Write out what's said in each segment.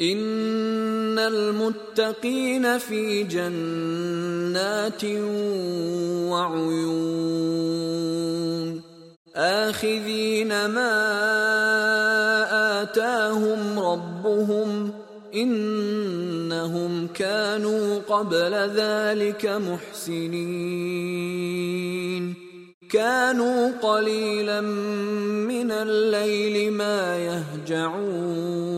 إن المتقين في جنات وعيون آخذين ما آتاهم ربهم إنهم كانوا قبل ذلك محسنين كانوا قليلا من الليل ما يهجعون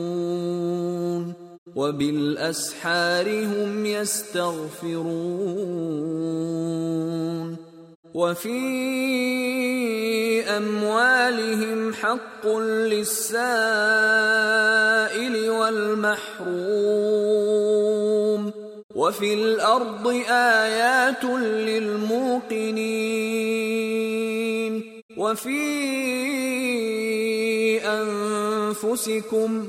وبالأسحار هم يستغفرون وفي أموالهم حق للسائل والمحروم وفي الأرض آيات للموقنين وفي أنفسكم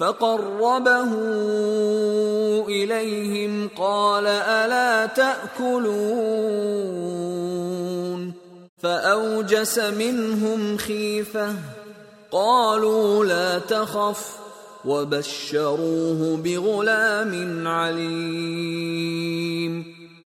فقربه إليهم قال ألا تأكلون؟ فأوجس منهم خيفة قالوا لا تخف وبشروه بغلام عليم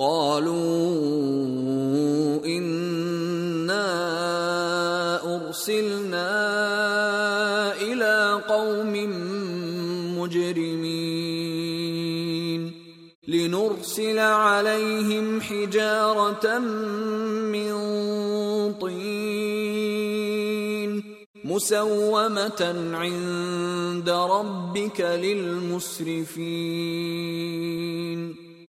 قالوا إنا أرسلنا إلى قوم مجرمين لنرسل عليهم حجارة من طين مسومة عند ربك للمسرفين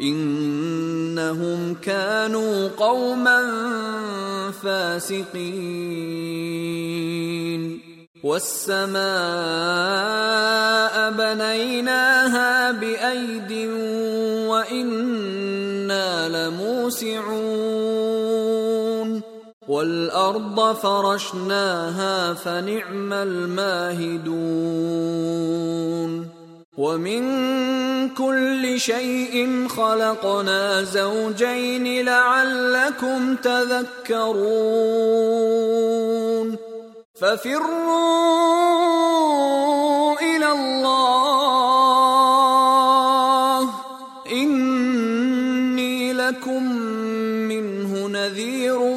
إنهم كانوا قوما فاسقين. والسماء بنيناها بأيد وإنا لموسعون. والأرض فرشناها فنعم الماهدون. ومن كل شيء خلقنا زوجين لعلكم تذكرون ففروا إلى الله اني لكم منه نذير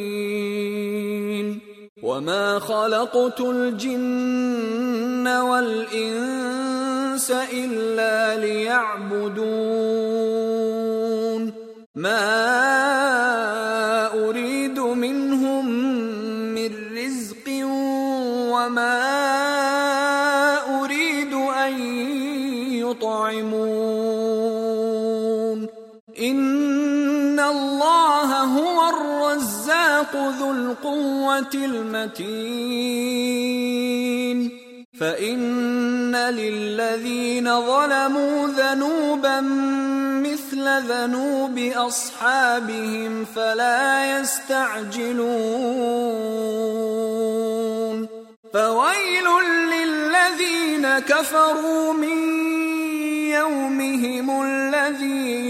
وما خلقت الجن والانس الا ليعبدون ما الرزاق ذو القوة المتين. فإن للذين ظلموا ذنوبا مثل ذنوب أصحابهم فلا يستعجلون. فويل للذين كفروا من يومهم الذي